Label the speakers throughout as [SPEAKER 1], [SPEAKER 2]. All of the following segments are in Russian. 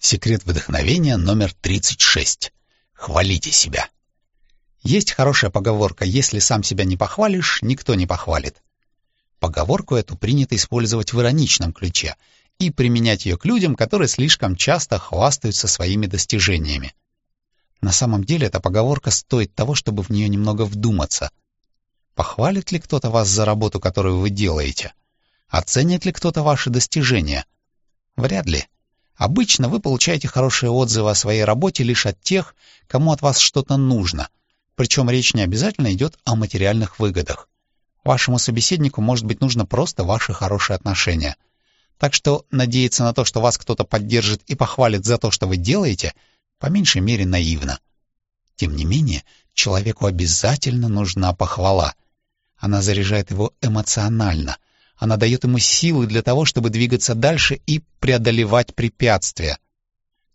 [SPEAKER 1] Секрет вдохновения номер 36. Хвалите себя. Есть хорошая поговорка «Если сам себя не похвалишь, никто не похвалит». Поговорку эту принято использовать в ироничном ключе и применять ее к людям, которые слишком часто хвастаются своими достижениями. На самом деле эта поговорка стоит того, чтобы в нее немного вдуматься. Похвалит ли кто-то вас за работу, которую вы делаете? Оценит ли кто-то ваши достижения? Вряд ли. Обычно вы получаете хорошие отзывы о своей работе лишь от тех, кому от вас что-то нужно. Причем речь не обязательно идет о материальных выгодах. Вашему собеседнику может быть нужно просто ваши хорошие отношения. Так что надеяться на то, что вас кто-то поддержит и похвалит за то, что вы делаете, по меньшей мере наивно. Тем не менее, человеку обязательно нужна похвала. Она заряжает его эмоционально. Она дает ему силы для того, чтобы двигаться дальше и преодолевать препятствия.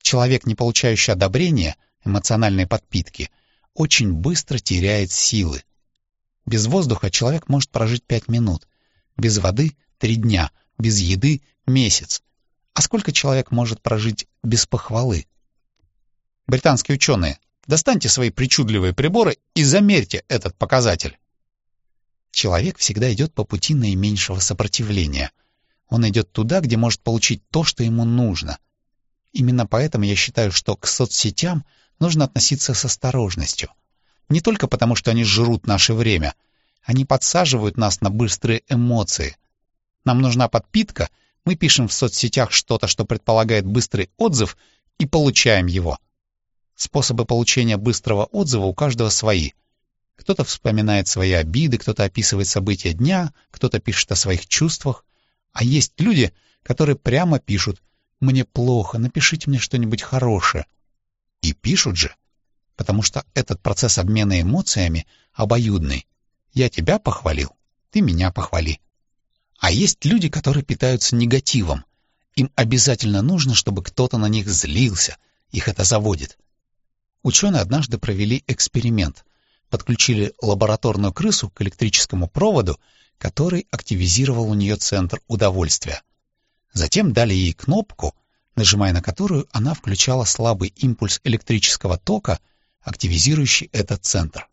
[SPEAKER 1] Человек, не получающий одобрения, эмоциональной подпитки, очень быстро теряет силы. Без воздуха человек может прожить пять минут, без воды — три дня, без еды — месяц. А сколько человек может прожить без похвалы? Британские ученые, достаньте свои причудливые приборы и замерьте этот показатель. Человек всегда идет по пути наименьшего сопротивления. Он идет туда, где может получить то, что ему нужно. Именно поэтому я считаю, что к соцсетям нужно относиться с осторожностью — не только потому, что они жрут наше время. Они подсаживают нас на быстрые эмоции. Нам нужна подпитка, мы пишем в соцсетях что-то, что предполагает быстрый отзыв, и получаем его. Способы получения быстрого отзыва у каждого свои. Кто-то вспоминает свои обиды, кто-то описывает события дня, кто-то пишет о своих чувствах. А есть люди, которые прямо пишут «Мне плохо, напишите мне что-нибудь хорошее». И пишут же потому что этот процесс обмена эмоциями обоюдный. Я тебя похвалил, ты меня похвали. А есть люди, которые питаются негативом. Им обязательно нужно, чтобы кто-то на них злился, их это заводит. Ученые однажды провели эксперимент. Подключили лабораторную крысу к электрическому проводу, который активизировал у нее центр удовольствия. Затем дали ей кнопку, нажимая на которую она включала слабый импульс электрического тока — активизирующий этот центр.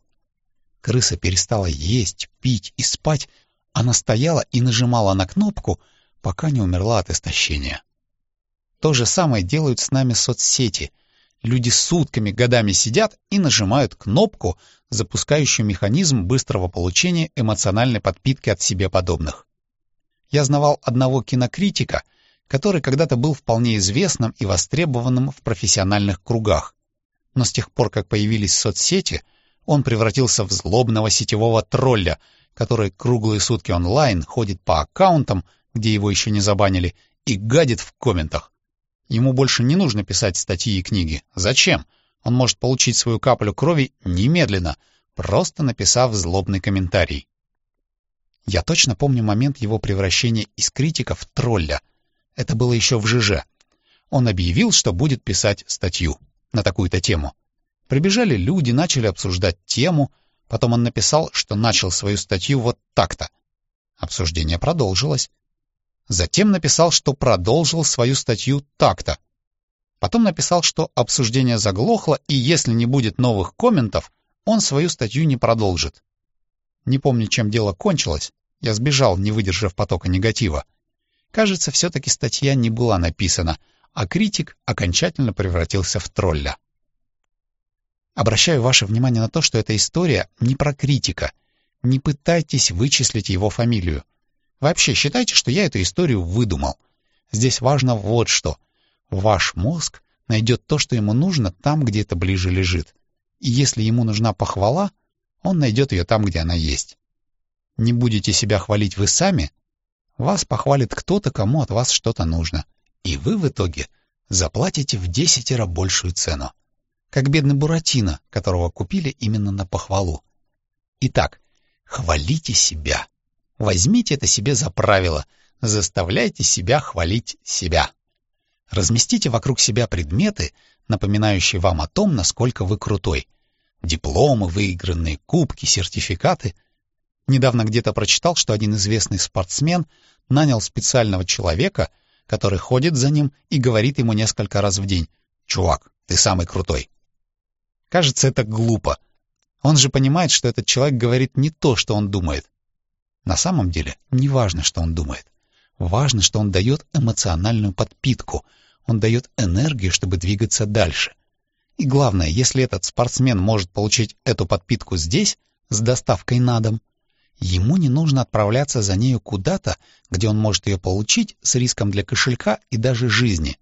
[SPEAKER 1] Крыса перестала есть, пить и спать, она стояла и нажимала на кнопку, пока не умерла от истощения. То же самое делают с нами соцсети. Люди сутками, годами сидят и нажимают кнопку, запускающую механизм быстрого получения эмоциональной подпитки от себе подобных. Я знавал одного кинокритика, который когда-то был вполне известным и востребованным в профессиональных кругах но с тех пор, как появились соцсети, он превратился в злобного сетевого тролля, который круглые сутки онлайн ходит по аккаунтам, где его еще не забанили, и гадит в комментах. Ему больше не нужно писать статьи и книги. Зачем? Он может получить свою каплю крови немедленно, просто написав злобный комментарий. Я точно помню момент его превращения из критика в тролля. Это было еще в ЖЖ. Он объявил, что будет писать статью на такую-то тему. Прибежали люди, начали обсуждать тему, потом он написал, что начал свою статью вот так-то. Обсуждение продолжилось. Затем написал, что продолжил свою статью так-то. Потом написал, что обсуждение заглохло, и если не будет новых комментов, он свою статью не продолжит. Не помню, чем дело кончилось. Я сбежал, не выдержав потока негатива. Кажется, все-таки статья не была написана, а критик окончательно превратился в тролля. Обращаю ваше внимание на то, что эта история не про критика. Не пытайтесь вычислить его фамилию. Вообще считайте, что я эту историю выдумал. Здесь важно вот что. Ваш мозг найдет то, что ему нужно, там, где это ближе лежит. И если ему нужна похвала, он найдет ее там, где она есть. Не будете себя хвалить вы сами, вас похвалит кто-то, кому от вас что-то нужно и вы в итоге заплатите в десятеро большую цену. Как бедный Буратино, которого купили именно на похвалу. Итак, хвалите себя. Возьмите это себе за правило. Заставляйте себя хвалить себя. Разместите вокруг себя предметы, напоминающие вам о том, насколько вы крутой. Дипломы, выигранные кубки, сертификаты. Недавно где-то прочитал, что один известный спортсмен нанял специального человека, который ходит за ним и говорит ему несколько раз в день «Чувак, ты самый крутой». Кажется, это глупо. Он же понимает, что этот человек говорит не то, что он думает. На самом деле, не важно, что он думает. Важно, что он дает эмоциональную подпитку. Он дает энергию, чтобы двигаться дальше. И главное, если этот спортсмен может получить эту подпитку здесь, с доставкой на дом, ему не нужно отправляться за нею куда-то, где он может ее получить с риском для кошелька и даже жизни.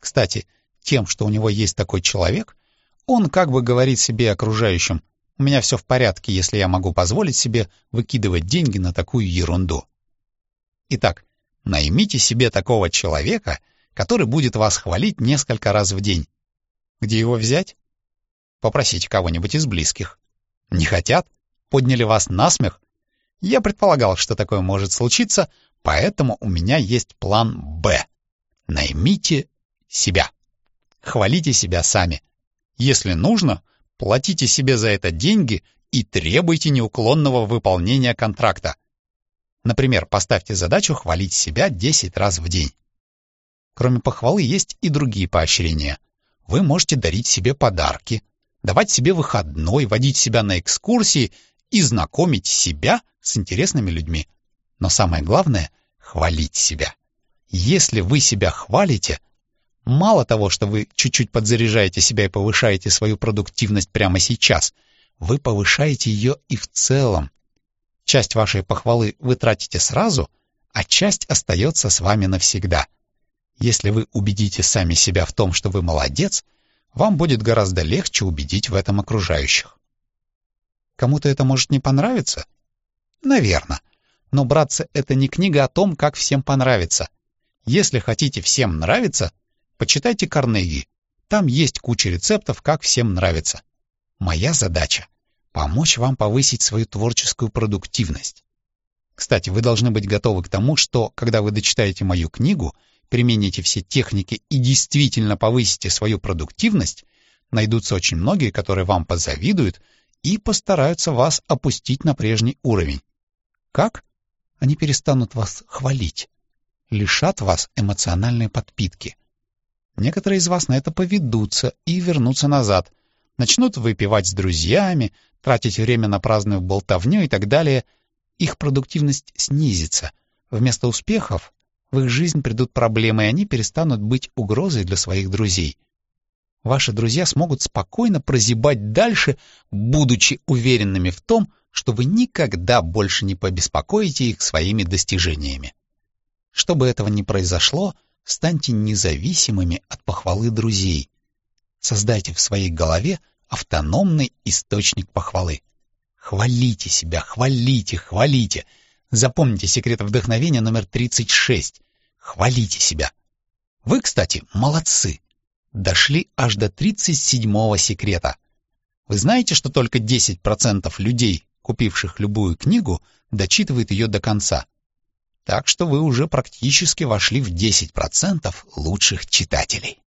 [SPEAKER 1] Кстати, тем, что у него есть такой человек, он как бы говорит себе окружающим, «У меня все в порядке, если я могу позволить себе выкидывать деньги на такую ерунду». Итак, наймите себе такого человека, который будет вас хвалить несколько раз в день. Где его взять? Попросите кого-нибудь из близких. Не хотят? Подняли вас на смех? Я предполагал, что такое может случиться, поэтому у меня есть план «Б». Наймите себя. Хвалите себя сами. Если нужно, платите себе за это деньги и требуйте неуклонного выполнения контракта. Например, поставьте задачу хвалить себя 10 раз в день. Кроме похвалы есть и другие поощрения. Вы можете дарить себе подарки, давать себе выходной, водить себя на экскурсии и знакомить себя с интересными людьми. Но самое главное — хвалить себя. Если вы себя хвалите, мало того, что вы чуть-чуть подзаряжаете себя и повышаете свою продуктивность прямо сейчас, вы повышаете ее и в целом. Часть вашей похвалы вы тратите сразу, а часть остается с вами навсегда. Если вы убедите сами себя в том, что вы молодец, вам будет гораздо легче убедить в этом окружающих. Кому-то это может не понравиться? Наверно. Но, братцы, это не книга о том, как всем понравится. Если хотите всем нравиться, почитайте Карнеги. Там есть куча рецептов, как всем нравится. Моя задача — помочь вам повысить свою творческую продуктивность. Кстати, вы должны быть готовы к тому, что, когда вы дочитаете мою книгу, примените все техники и действительно повысите свою продуктивность, найдутся очень многие, которые вам позавидуют и постараются вас опустить на прежний уровень. Как? Они перестанут вас хвалить, лишат вас эмоциональной подпитки. Некоторые из вас на это поведутся и вернутся назад, начнут выпивать с друзьями, тратить время на праздную болтовню и так далее. Их продуктивность снизится. Вместо успехов в их жизнь придут проблемы, и они перестанут быть угрозой для своих друзей. Ваши друзья смогут спокойно прозябать дальше, будучи уверенными в том, что вы никогда больше не побеспокоите их своими достижениями. Чтобы этого не произошло, станьте независимыми от похвалы друзей. Создайте в своей голове автономный источник похвалы. Хвалите себя, хвалите, хвалите — Запомните секрет вдохновения номер 36. Хвалите себя. Вы, кстати, молодцы. Дошли аж до 37-го секрета. Вы знаете, что только 10% людей, купивших любую книгу, дочитывают ее до конца. Так что вы уже практически вошли в 10% лучших читателей.